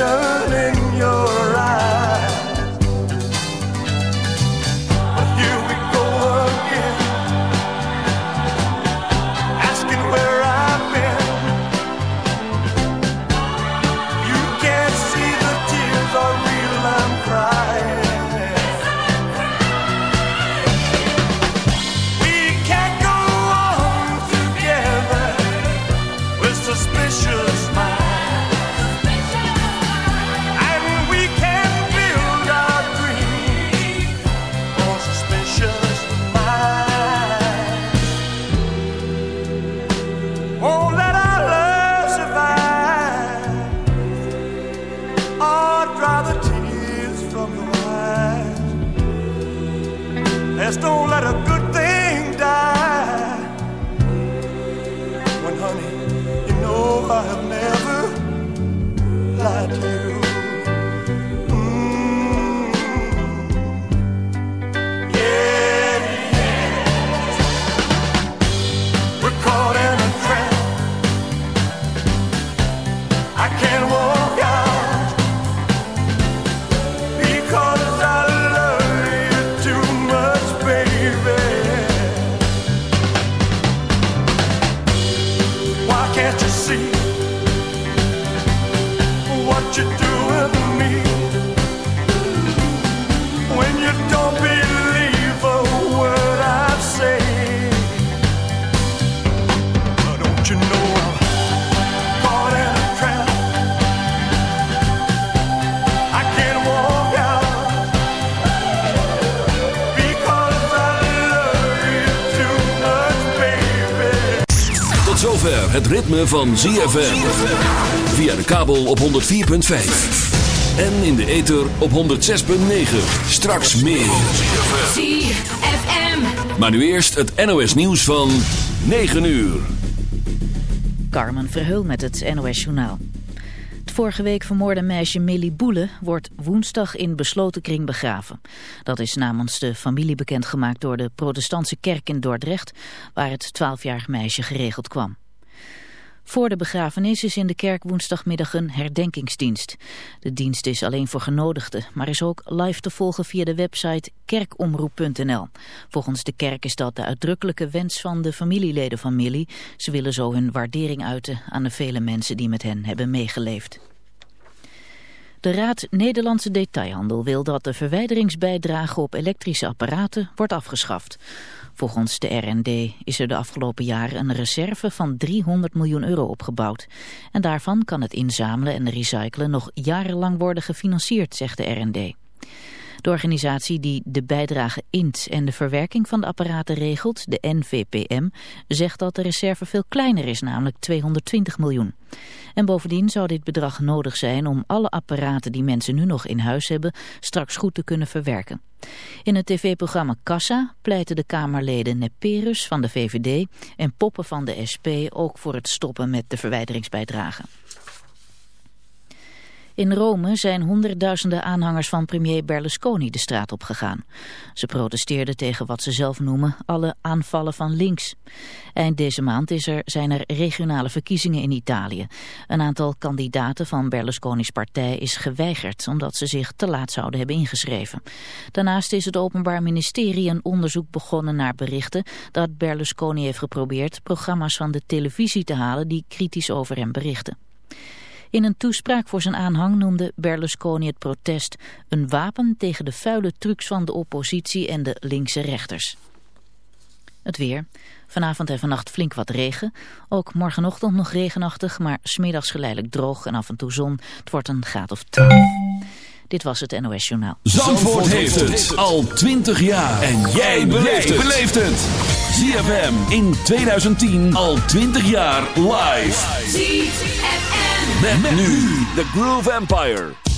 ocean het ritme van ZFM. Via de kabel op 104.5. En in de ether op 106.9. Straks meer. ZFM. Maar nu eerst het NOS nieuws van 9 uur. Carmen Verheul met het NOS Journaal. Het vorige week vermoorde meisje Millie Boele wordt woensdag in besloten kring begraven. Dat is namens de familie bekendgemaakt door de protestantse kerk in Dordrecht, waar het 12-jarig meisje geregeld kwam. Voor de begrafenis is in de kerk woensdagmiddag een herdenkingsdienst. De dienst is alleen voor genodigden, maar is ook live te volgen via de website kerkomroep.nl. Volgens de kerk is dat de uitdrukkelijke wens van de familieleden van Millie. Ze willen zo hun waardering uiten aan de vele mensen die met hen hebben meegeleefd. De Raad Nederlandse Detailhandel wil dat de verwijderingsbijdrage op elektrische apparaten wordt afgeschaft. Volgens de RND is er de afgelopen jaren een reserve van 300 miljoen euro opgebouwd. En daarvan kan het inzamelen en recyclen nog jarenlang worden gefinancierd, zegt de RND. De organisatie die de bijdrage int en de verwerking van de apparaten regelt, de NVPM, zegt dat de reserve veel kleiner is, namelijk 220 miljoen. En bovendien zou dit bedrag nodig zijn om alle apparaten die mensen nu nog in huis hebben straks goed te kunnen verwerken. In het tv-programma Kassa pleiten de Kamerleden Neperus van de VVD en Poppen van de SP ook voor het stoppen met de verwijderingsbijdragen. In Rome zijn honderdduizenden aanhangers van premier Berlusconi de straat op gegaan. Ze protesteerden tegen wat ze zelf noemen alle aanvallen van links. Eind deze maand is er, zijn er regionale verkiezingen in Italië. Een aantal kandidaten van Berlusconi's partij is geweigerd omdat ze zich te laat zouden hebben ingeschreven. Daarnaast is het Openbaar Ministerie een onderzoek begonnen naar berichten dat Berlusconi heeft geprobeerd programma's van de televisie te halen die kritisch over hem berichten. In een toespraak voor zijn aanhang noemde Berlusconi het protest een wapen tegen de vuile trucs van de oppositie en de linkse rechters. Het weer. Vanavond en vannacht flink wat regen. Ook morgenochtend nog regenachtig, maar smiddags geleidelijk droog en af en toe zon. Het wordt een graad of 12. Dit was het NOS Journaal. Zandvoort heeft het al 20 jaar. En jij beleeft het. ZFM in 2010 al 20 jaar live. ZFM. Met, nu The Groove Empire.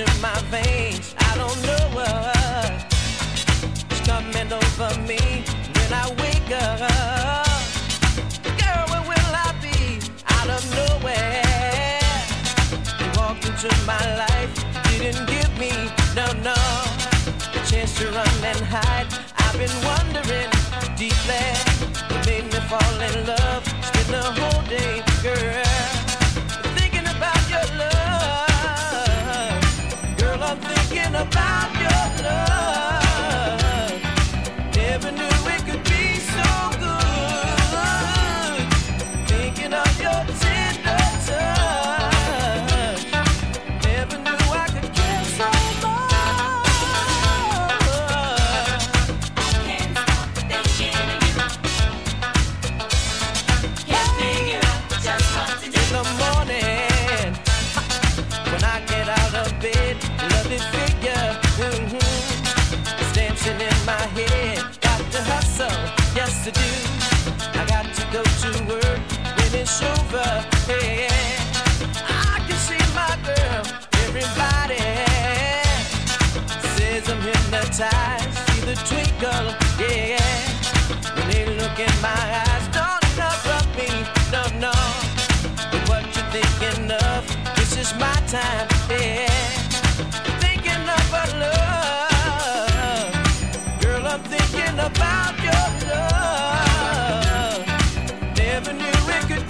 in my veins. I don't know what's coming over me when I wake up. Girl, where will I be? Out of nowhere. You walked into my life, didn't give me, no, no, a chance to run and hide. I've been eyes, see the twinkle, yeah. When they look in my eyes, don't enough of me, no, no. But what you thinking of? This is my time, yeah. Thinking about love, girl, I'm thinking about your love. Never knew it could.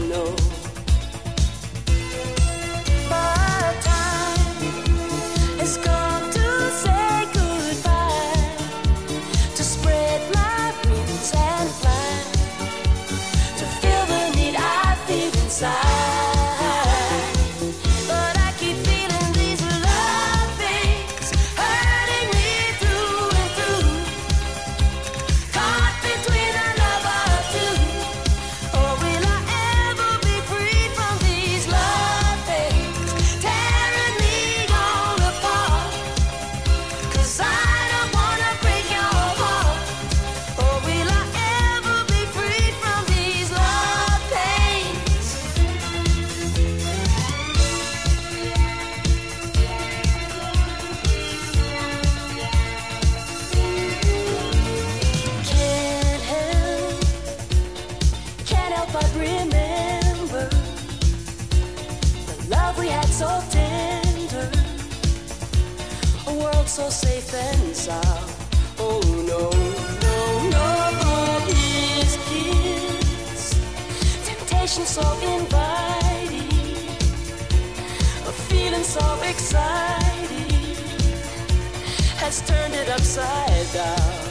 turned it upside down.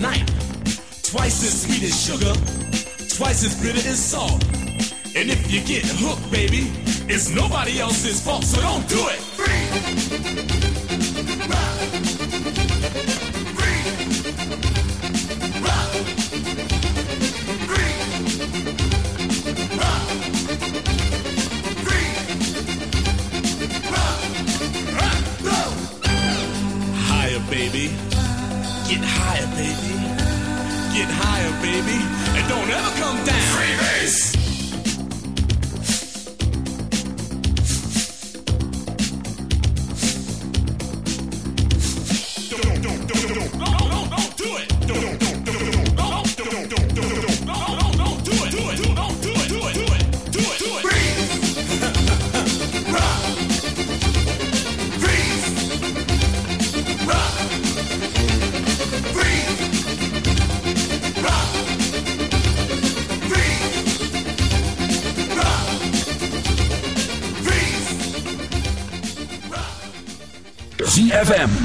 overnight. Twice as sweet as sugar, twice as bitter as salt. And if you get hooked, baby, it's nobody else's fault, so don't do it. Higher,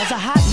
was a hot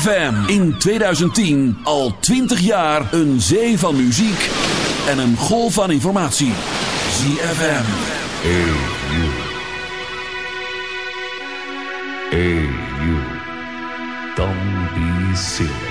ZFM in 2010 al 20 jaar een zee van muziek en een golf van informatie. ZFM. Hey you. Hey you. Don't be silly.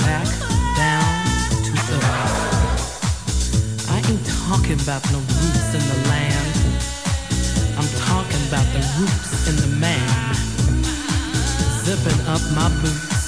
Back down to. I ain't talking about no roots in the land. I'm talking about the roots in the man. Zipping up my boots